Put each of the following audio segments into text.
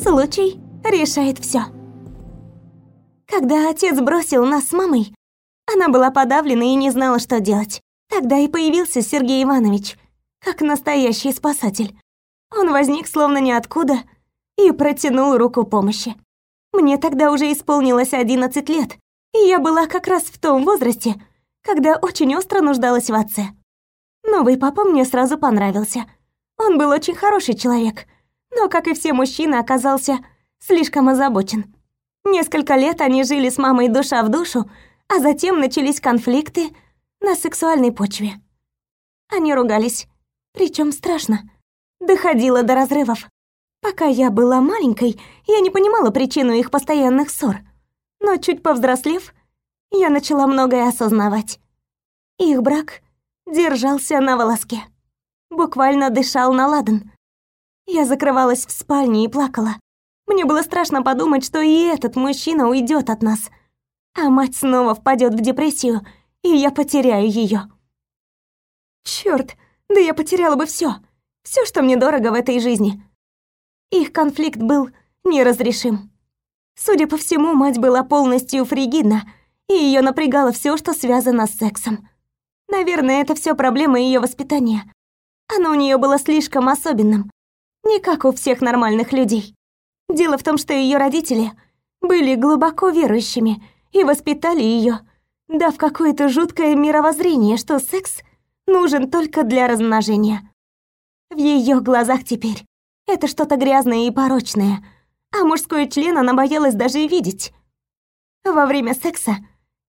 Случай решает все. Когда отец бросил нас с мамой, она была подавлена и не знала, что делать. Тогда и появился Сергей Иванович, как настоящий спасатель. Он возник словно ниоткуда и протянул руку помощи. Мне тогда уже исполнилось 11 лет, и я была как раз в том возрасте, когда очень остро нуждалась в отце. Новый папа мне сразу понравился. Он был очень хороший человек, но, как и все мужчины, оказался слишком озабочен. Несколько лет они жили с мамой душа в душу, а затем начались конфликты на сексуальной почве. Они ругались, причем страшно. Доходило до разрывов. Пока я была маленькой, я не понимала причину их постоянных ссор. Но чуть повзрослев, я начала многое осознавать. Их брак держался на волоске. Буквально дышал на ладан. Я закрывалась в спальне и плакала. Мне было страшно подумать, что и этот мужчина уйдет от нас, а мать снова впадет в депрессию, и я потеряю ее. Черт, да я потеряла бы все, все, что мне дорого в этой жизни. Их конфликт был неразрешим. Судя по всему, мать была полностью фригидна, и ее напрягало все, что связано с сексом. Наверное, это все проблема ее воспитания. Оно у нее было слишком особенным, не как у всех нормальных людей. Дело в том, что ее родители были глубоко верующими и воспитали ее, дав какое-то жуткое мировоззрение, что секс нужен только для размножения. В ее глазах теперь это что-то грязное и порочное, а мужской член она боялась даже видеть. Во время секса,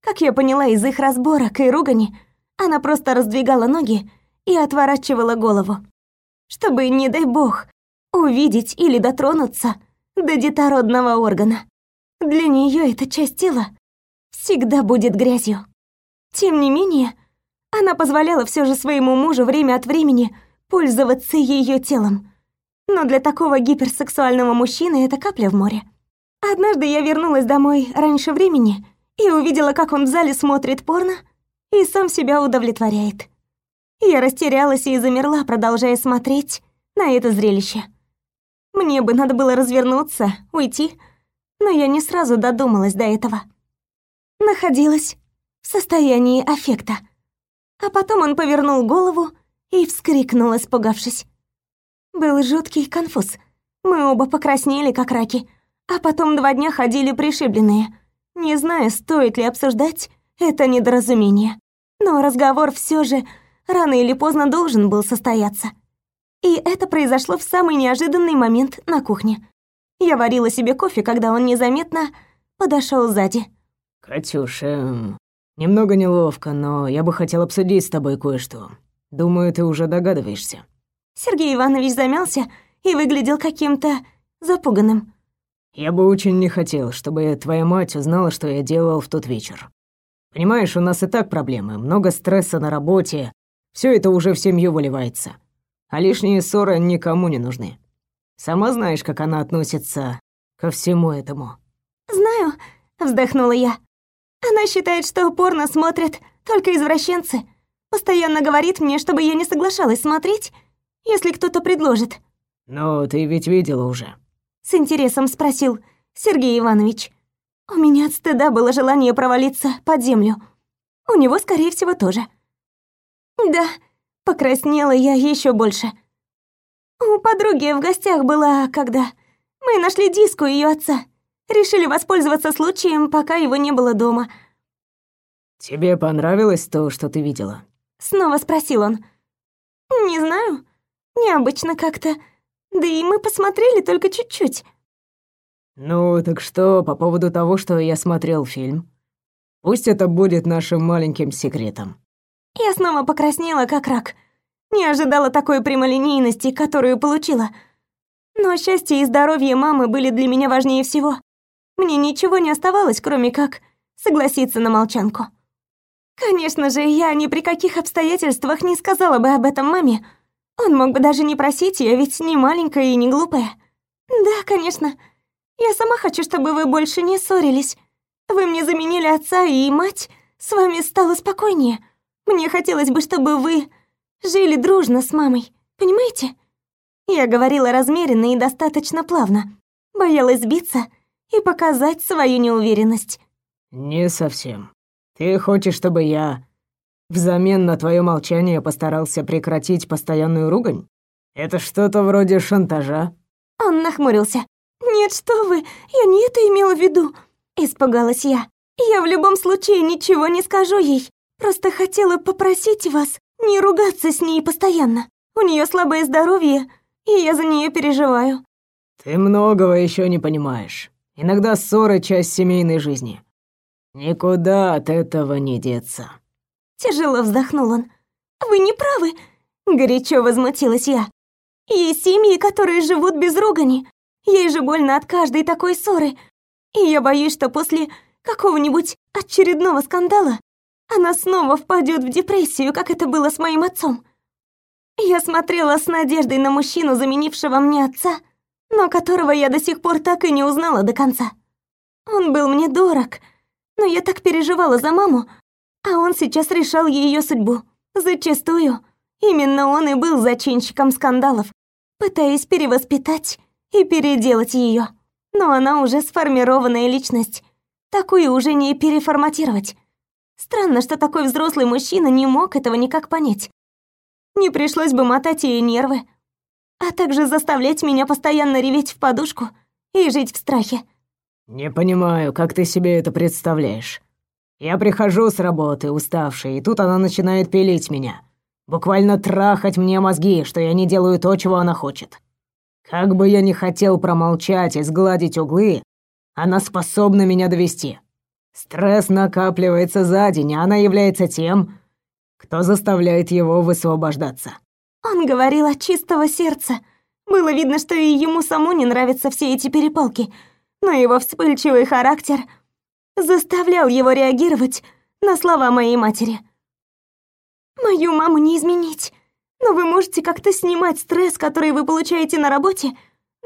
как я поняла из их разборок и ругани, она просто раздвигала ноги и отворачивала голову, чтобы, не дай бог, увидеть или дотронуться до детородного органа. Для нее эта часть тела всегда будет грязью. Тем не менее, она позволяла все же своему мужу время от времени пользоваться ее телом. Но для такого гиперсексуального мужчины это капля в море. Однажды я вернулась домой раньше времени и увидела, как он в зале смотрит порно и сам себя удовлетворяет. Я растерялась и замерла, продолжая смотреть на это зрелище. Мне бы надо было развернуться, уйти, но я не сразу додумалась до этого. Находилась в состоянии аффекта. А потом он повернул голову и вскрикнул, испугавшись. Был жуткий конфуз. Мы оба покраснели, как раки, а потом два дня ходили пришибленные, не зная, стоит ли обсуждать это недоразумение. Но разговор все же рано или поздно должен был состояться. И это произошло в самый неожиданный момент на кухне. Я варила себе кофе, когда он незаметно подошел сзади. «Катюша, немного неловко, но я бы хотел обсудить с тобой кое-что. Думаю, ты уже догадываешься». Сергей Иванович замялся и выглядел каким-то запуганным. «Я бы очень не хотел, чтобы твоя мать узнала, что я делал в тот вечер. Понимаешь, у нас и так проблемы, много стресса на работе, все это уже в семью выливается. А лишние ссоры никому не нужны. Сама знаешь, как она относится ко всему этому». «Знаю», — вздохнула я. «Она считает, что порно смотрят только извращенцы. Постоянно говорит мне, чтобы я не соглашалась смотреть, если кто-то предложит». «Но ты ведь видела уже». С интересом спросил Сергей Иванович. У меня от стыда было желание провалиться под землю. У него, скорее всего, тоже. Да, покраснела я еще больше. У подруги в гостях была, когда мы нашли диск у ее отца. Решили воспользоваться случаем, пока его не было дома. «Тебе понравилось то, что ты видела?» Снова спросил он. «Не знаю. Необычно как-то. Да и мы посмотрели только чуть-чуть». «Ну, так что по поводу того, что я смотрел фильм? Пусть это будет нашим маленьким секретом». Я снова покраснела, как рак. Не ожидала такой прямолинейности, которую получила. Но счастье и здоровье мамы были для меня важнее всего. Мне ничего не оставалось, кроме как согласиться на молчанку. Конечно же, я ни при каких обстоятельствах не сказала бы об этом маме. Он мог бы даже не просить, я ведь не маленькая и не глупая. Да, конечно. Я сама хочу, чтобы вы больше не ссорились. Вы мне заменили отца и мать, с вами стало спокойнее. Мне хотелось бы, чтобы вы жили дружно с мамой, понимаете? Я говорила размеренно и достаточно плавно. Боялась сбиться и показать свою неуверенность. Не совсем. Ты хочешь, чтобы я взамен на твое молчание постарался прекратить постоянную ругань? Это что-то вроде шантажа? Он нахмурился. Нет, что вы? Я не это имела в виду. Испугалась я. Я в любом случае ничего не скажу ей. Просто хотела попросить вас не ругаться с ней постоянно. У нее слабое здоровье, и я за нее переживаю. Ты многого еще не понимаешь. Иногда ссоры часть семейной жизни. Никуда от этого не деться. Тяжело вздохнул он. Вы не правы, горячо возмутилась я. Есть семьи, которые живут без ругани. Ей же больно от каждой такой ссоры. И я боюсь, что после какого-нибудь очередного скандала она снова впадет в депрессию, как это было с моим отцом. Я смотрела с надеждой на мужчину, заменившего мне отца, но которого я до сих пор так и не узнала до конца. Он был мне дорог, но я так переживала за маму, а он сейчас решал ее судьбу. Зачастую именно он и был зачинщиком скандалов, пытаясь перевоспитать и переделать ее. Но она уже сформированная личность. Такую уже не переформатировать. Странно, что такой взрослый мужчина не мог этого никак понять. Не пришлось бы мотать ей нервы, а также заставлять меня постоянно реветь в подушку и жить в страхе. «Не понимаю, как ты себе это представляешь. Я прихожу с работы, уставший, и тут она начинает пилить меня. Буквально трахать мне мозги, что я не делаю то, чего она хочет. Как бы я ни хотел промолчать и сгладить углы, она способна меня довести. Стресс накапливается за день, а она является тем, кто заставляет его высвобождаться. Он говорил от чистого сердца. Было видно, что и ему саму не нравятся все эти перепалки, но его вспыльчивый характер — заставлял его реагировать на слова моей матери. «Мою маму не изменить, но вы можете как-то снимать стресс, который вы получаете на работе,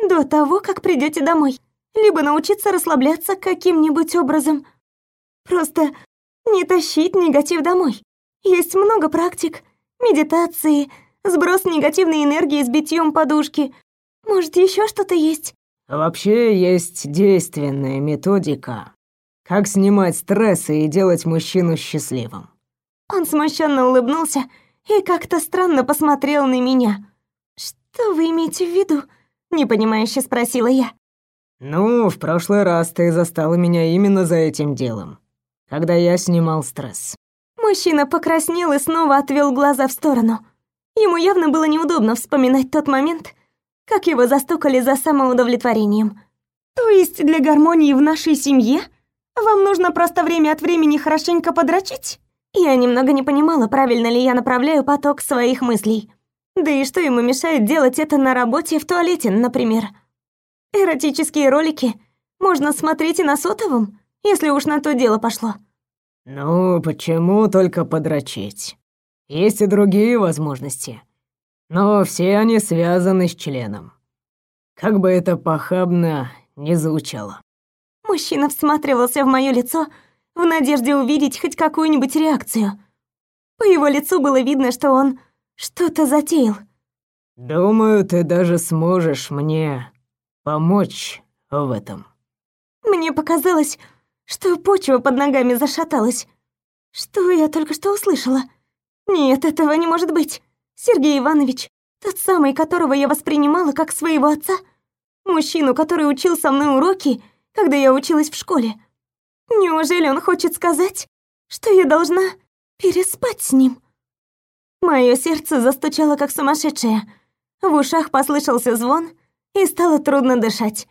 до того, как придете домой, либо научиться расслабляться каким-нибудь образом. Просто не тащить негатив домой. Есть много практик, медитации, сброс негативной энергии с битьем подушки. Может, еще что-то есть?» «Вообще есть действенная методика, как снимать стрессы и делать мужчину счастливым. Он смущенно улыбнулся и как-то странно посмотрел на меня. «Что вы имеете в виду?» — непонимающе спросила я. «Ну, в прошлый раз ты застала меня именно за этим делом, когда я снимал стресс». Мужчина покраснел и снова отвел глаза в сторону. Ему явно было неудобно вспоминать тот момент, как его застукали за самоудовлетворением. «То есть для гармонии в нашей семье вам нужно просто время от времени хорошенько подрочить? Я немного не понимала, правильно ли я направляю поток своих мыслей. Да и что ему мешает делать это на работе в туалете, например? Эротические ролики можно смотреть и на сотовом, если уж на то дело пошло. Ну, почему только подрочить? Есть и другие возможности. Но все они связаны с членом. Как бы это похабно не звучало. Мужчина всматривался в моё лицо в надежде увидеть хоть какую-нибудь реакцию. По его лицу было видно, что он что-то затеял. «Думаю, ты даже сможешь мне помочь в этом». Мне показалось, что почва под ногами зашаталась. Что я только что услышала? Нет, этого не может быть. Сергей Иванович, тот самый, которого я воспринимала как своего отца, мужчину, который учил со мной уроки когда я училась в школе. Неужели он хочет сказать, что я должна переспать с ним? Мое сердце застучало как сумасшедшее. В ушах послышался звон, и стало трудно дышать.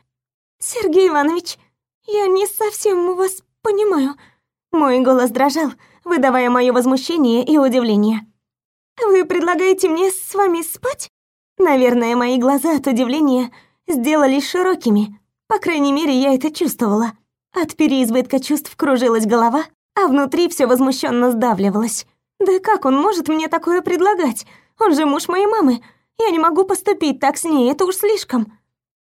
«Сергей Иванович, я не совсем вас понимаю». Мой голос дрожал, выдавая мое возмущение и удивление. «Вы предлагаете мне с вами спать?» Наверное, мои глаза от удивления сделались широкими. По крайней мере, я это чувствовала. От переизбытка чувств кружилась голова, а внутри все возмущенно сдавливалось. Да как он может мне такое предлагать? Он же муж моей мамы. Я не могу поступить так с ней, это уж слишком.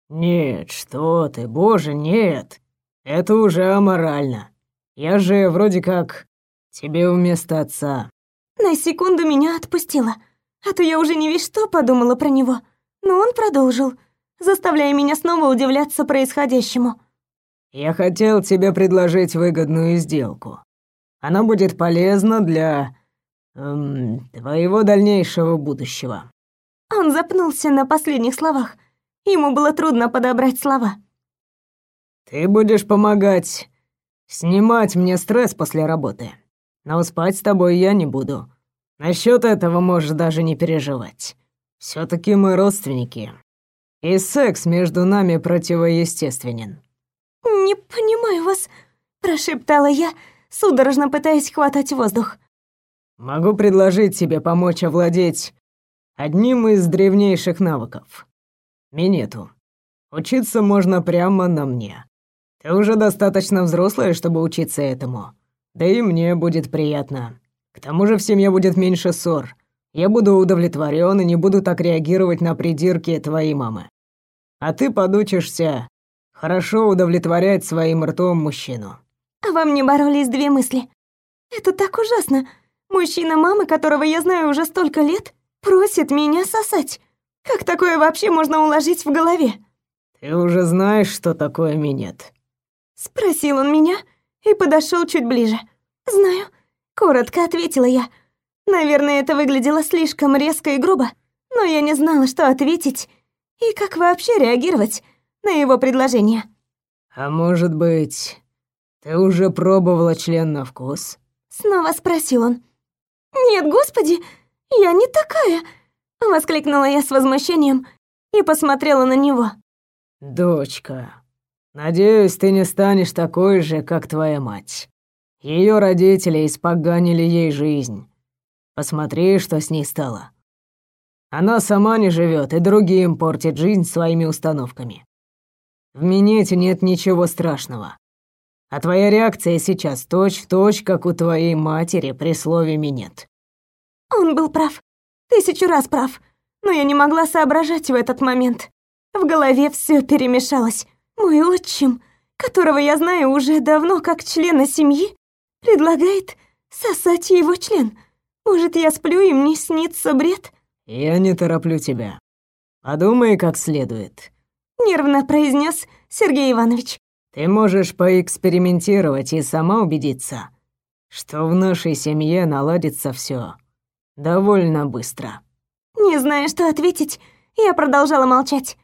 Нет, что ты, боже, нет. Это уже аморально. Я же вроде как тебе вместо отца. На секунду меня отпустила, а то я уже не весь что подумала про него. Но он продолжил. заставляя меня снова удивляться происходящему. «Я хотел тебе предложить выгодную сделку. Она будет полезна для... Эм, твоего дальнейшего будущего». Он запнулся на последних словах. Ему было трудно подобрать слова. «Ты будешь помогать снимать мне стресс после работы. Но спать с тобой я не буду. Насчет этого можешь даже не переживать. все таки мы родственники. И секс между нами противоестественен». «Не понимаю вас», — прошептала я, судорожно пытаясь хватать воздух. «Могу предложить тебе помочь овладеть одним из древнейших навыков. Минету. Учиться можно прямо на мне. Ты уже достаточно взрослая, чтобы учиться этому. Да и мне будет приятно. К тому же в семье будет меньше ссор. Я буду удовлетворен и не буду так реагировать на придирки твоей мамы. А ты подучишься хорошо удовлетворять своим ртом мужчину. А во мне боролись две мысли. Это так ужасно. Мужчина мамы, которого я знаю уже столько лет, просит меня сосать. Как такое вообще можно уложить в голове? Ты уже знаешь, что такое минет? Спросил он меня и подошел чуть ближе. Знаю, коротко ответила я. Наверное, это выглядело слишком резко и грубо, но я не знала, что ответить и как вообще реагировать на его предложение. А может быть, ты уже пробовала член на вкус? Снова спросил он. Нет, господи, я не такая, воскликнула я с возмущением и посмотрела на него. Дочка, надеюсь, ты не станешь такой же, как твоя мать. Ее родители испоганили ей жизнь. Посмотри, что с ней стало. Она сама не живет и другим портит жизнь своими установками. В минете нет ничего страшного. А твоя реакция сейчас точь-в-точь, точь, как у твоей матери при слове «минет». Он был прав. Тысячу раз прав. Но я не могла соображать в этот момент. В голове все перемешалось. Мой отчим, которого я знаю уже давно как члена семьи, предлагает сосать его член. Может, я сплю и мне снится бред? «Я не тороплю тебя. Подумай как следует», — нервно произнес Сергей Иванович. «Ты можешь поэкспериментировать и сама убедиться, что в нашей семье наладится все довольно быстро». Не зная, что ответить, я продолжала молчать.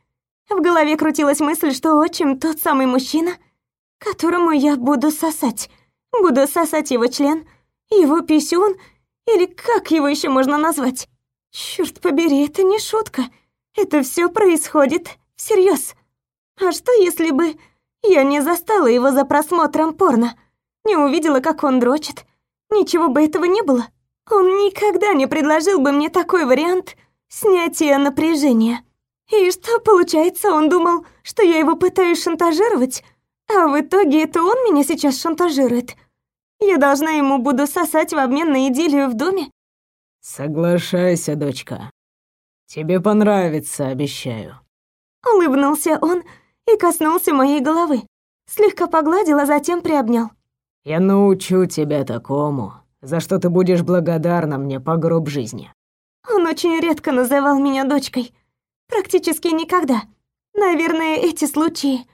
В голове крутилась мысль, что отчим тот самый мужчина, которому я буду сосать. Буду сосать его член, его писюн, или как его еще можно назвать. Черт побери, это не шутка. Это все происходит всерьез. А что если бы я не застала его за просмотром порно? Не увидела, как он дрочит? Ничего бы этого не было. Он никогда не предложил бы мне такой вариант снятия напряжения. И что получается, он думал, что я его пытаюсь шантажировать, а в итоге это он меня сейчас шантажирует. Я должна ему буду сосать в обмен на идиллию в доме? Соглашайся, дочка. Тебе понравится, обещаю. Улыбнулся он и коснулся моей головы. Слегка погладил, а затем приобнял. Я научу тебя такому, за что ты будешь благодарна мне по гроб жизни. Он очень редко называл меня дочкой. Практически никогда. Наверное, эти случаи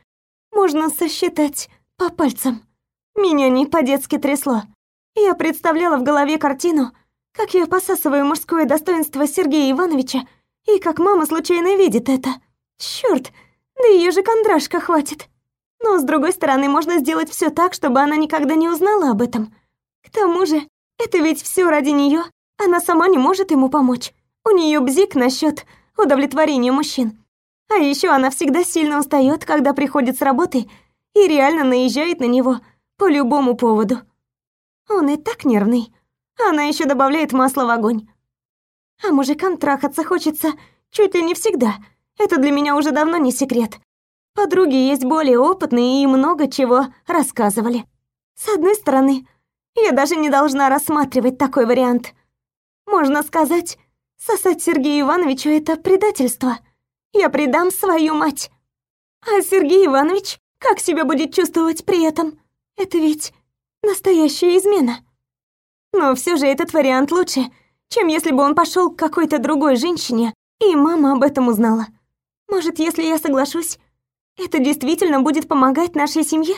можно сосчитать по пальцам. Меня не по-детски трясло. Я представляла в голове картину, как я посасываю мужское достоинство Сергея Ивановича, и как мама случайно видит это. Чёрт, да её же кондрашка хватит. Но, с другой стороны, можно сделать всё так, чтобы она никогда не узнала об этом. К тому же, это ведь всё ради неё. Она сама не может ему помочь. У неё бзик насчёт удовлетворения мужчин. А ещё она всегда сильно устаёт, когда приходит с работы и реально наезжает на него по любому поводу. Он и так нервный. Она еще добавляет масло в огонь. А мужикам трахаться хочется чуть ли не всегда. Это для меня уже давно не секрет. Подруги есть более опытные и много чего рассказывали. С одной стороны, я даже не должна рассматривать такой вариант. Можно сказать, сосать Сергея Ивановича — это предательство. Я предам свою мать. А Сергей Иванович как себя будет чувствовать при этом? Это ведь настоящая измена. Но все же этот вариант лучше, чем если бы он пошел к какой-то другой женщине, и мама об этом узнала. Может, если я соглашусь, это действительно будет помогать нашей семье?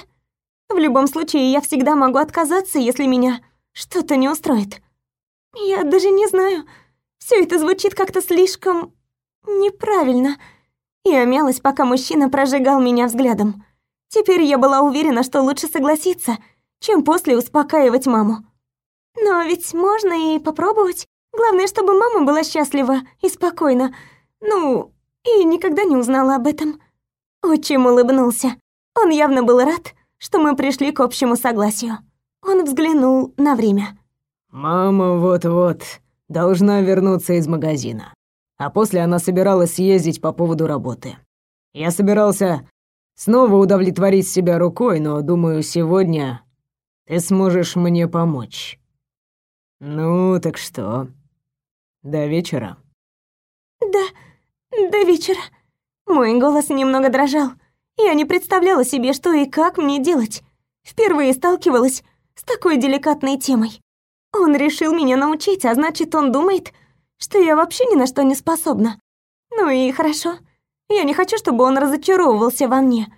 В любом случае, я всегда могу отказаться, если меня что-то не устроит. Я даже не знаю. Все это звучит как-то слишком неправильно. Я мялась, пока мужчина прожигал меня взглядом. Теперь я была уверена, что лучше согласиться, чем после успокаивать маму. Но ведь можно и попробовать. Главное, чтобы мама была счастлива и спокойна. Ну, и никогда не узнала об этом. Отчим улыбнулся. Он явно был рад, что мы пришли к общему согласию. Он взглянул на время. «Мама вот-вот должна вернуться из магазина. А после она собиралась съездить по поводу работы. Я собирался снова удовлетворить себя рукой, но, думаю, сегодня ты сможешь мне помочь. Ну, так что? До вечера?» «Да, до вечера». Мой голос немного дрожал. Я не представляла себе, что и как мне делать. Впервые сталкивалась с такой деликатной темой. Он решил меня научить, а значит, он думает, что я вообще ни на что не способна. Ну и хорошо. Я не хочу, чтобы он разочаровывался во мне.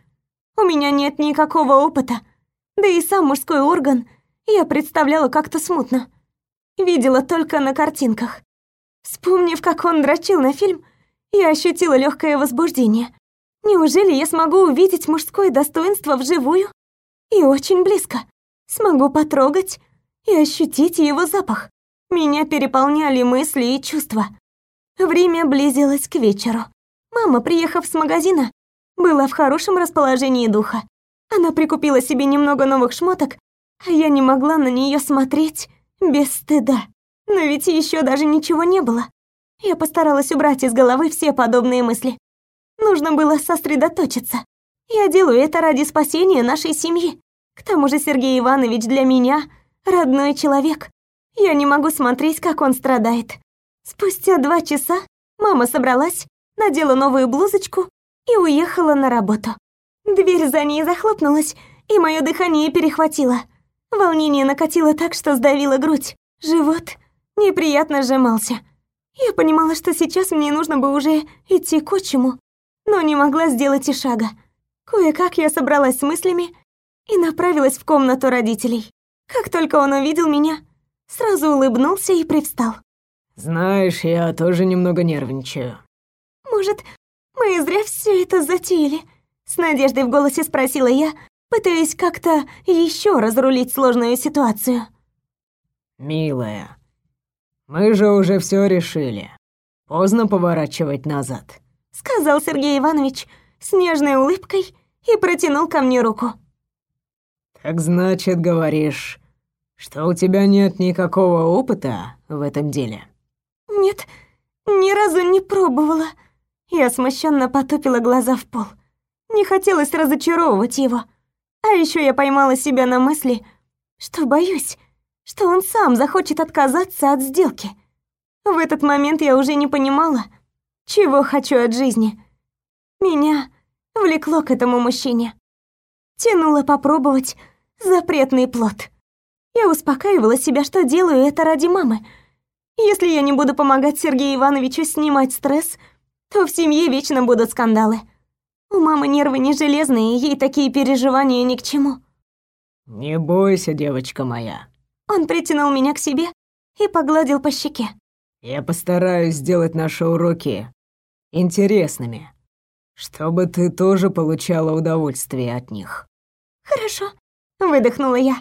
У меня нет никакого опыта. Да и сам мужской орган я представляла как-то смутно. Видела только на картинках. Вспомнив, как он дрочил на фильм, я ощутила легкое возбуждение. Неужели я смогу увидеть мужское достоинство вживую? И очень близко. Смогу потрогать и ощутить его запах. Меня переполняли мысли и чувства. Время близилось к вечеру. Мама, приехав с магазина, была в хорошем расположении духа. Она прикупила себе немного новых шмоток, а я не могла на нее смотреть без стыда. Но ведь еще даже ничего не было. Я постаралась убрать из головы все подобные мысли. Нужно было сосредоточиться. Я делаю это ради спасения нашей семьи. К тому же Сергей Иванович для меня родной человек. Я не могу смотреть, как он страдает. Спустя два часа мама собралась, надела новую блузочку и уехала на работу. Дверь за ней захлопнулась, и мое дыхание перехватило. Волнение накатило так, что сдавило грудь. Живот неприятно сжимался. Я понимала, что сейчас мне нужно бы уже идти к отчиму, но не могла сделать и шага. Кое-как я собралась с мыслями и направилась в комнату родителей. Как только он увидел меня, сразу улыбнулся и привстал. «Знаешь, я тоже немного нервничаю». «Может, мы зря все это затеяли?» С надеждой в голосе спросила я, пытаясь как-то еще разрулить сложную ситуацию. «Милая, мы же уже все решили. Поздно поворачивать назад сказал Сергей Иванович с нежной улыбкой и протянул ко мне руку. Так значит, говоришь, что у тебя нет никакого опыта в этом деле? Нет, ни разу не пробовала. Я смущенно потупила глаза в пол. Не хотелось разочаровывать его. А еще я поймала себя на мысли, что боюсь, что он сам захочет отказаться от сделки. В этот момент я уже не понимала, чего хочу от жизни. Меня влекло к этому мужчине. Тянуло попробовать запретный плод. Я успокаивала себя, что делаю это ради мамы. Если я не буду помогать Сергею Ивановичу снимать стресс, то в семье вечно будут скандалы. У мамы нервы не железные, ей такие переживания ни к чему. «Не бойся, девочка моя». Он притянул меня к себе и погладил по щеке. «Я постараюсь сделать наши уроки интересными, чтобы ты тоже получала удовольствие от них». «Хорошо», — выдохнула я.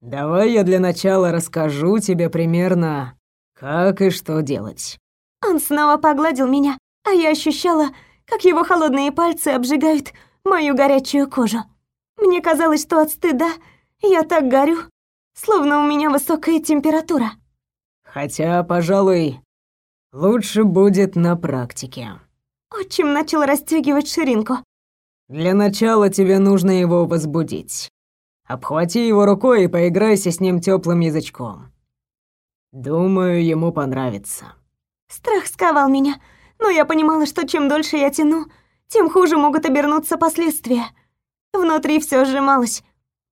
«Давай я для начала расскажу тебе примерно, как и что делать». Он снова погладил меня, а я ощущала, как его холодные пальцы обжигают мою горячую кожу. Мне казалось, что от стыда я так горю, словно у меня высокая температура. Хотя, пожалуй, лучше будет на практике. Отчим начал расстегивать ширинку. Для начала тебе нужно его возбудить. Обхвати его рукой и поиграйся с ним теплым язычком. Думаю, ему понравится. Страх сковал меня, но я понимала, что чем дольше я тяну, тем хуже могут обернуться последствия. Внутри все сжималось,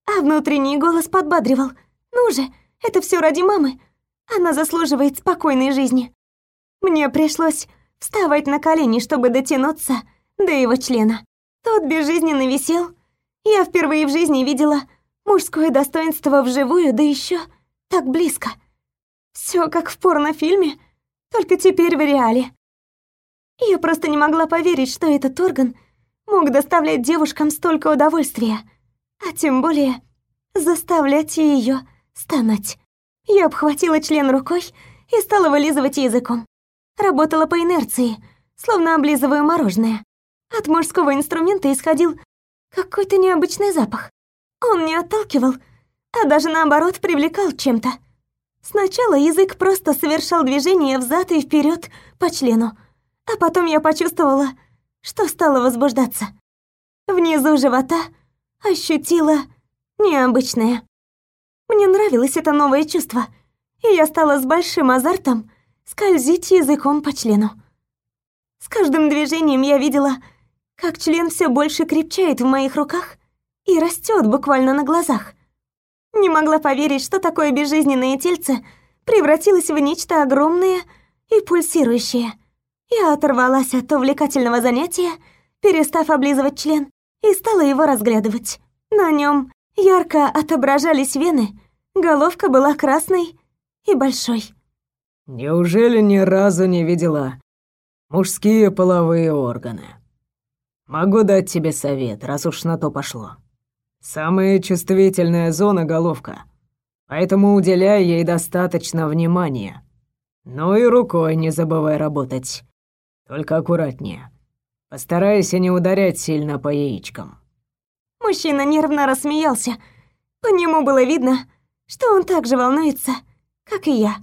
а внутренний голос подбадривал. «Ну же, это все ради мамы. Она заслуживает спокойной жизни». Мне пришлось вставать на колени, чтобы дотянуться до его члена. Тот безжизненно висел. Я впервые в жизни видела мужское достоинство вживую, да еще так близко. Все как в порнофильме, только теперь в реале. Я просто не могла поверить, что этот орган мог доставлять девушкам столько удовольствия, а тем более заставлять ее стонать. Я обхватила член рукой и стала вылизывать языком. Работала по инерции, словно облизываю мороженое. От мужского инструмента исходил какой-то необычный запах. Он не отталкивал, а даже наоборот привлекал чем-то. Сначала язык просто совершал движение взад и вперед по члену, а потом я почувствовала, что стала возбуждаться. Внизу живота ощутила необычное. Мне нравилось это новое чувство, и я стала с большим азартом скользить языком по члену. С каждым движением я видела, как член все больше крепчает в моих руках и растет буквально на глазах. Не могла поверить, что такое безжизненное тельце превратилось в нечто огромное и пульсирующее. Я оторвалась от увлекательного занятия, перестав облизывать член, и стала его разглядывать. На нем ярко отображались вены, головка была красной и большой. «Неужели ни разу не видела мужские половые органы? Могу дать тебе совет, раз уж на то пошло. Самая чувствительная зона — головка, поэтому уделяй ей достаточно внимания. Ну и рукой не забывай работать. Только аккуратнее. Постарайся не ударять сильно по яичкам. Мужчина нервно рассмеялся. По нему было видно, что он так же волнуется, как и я.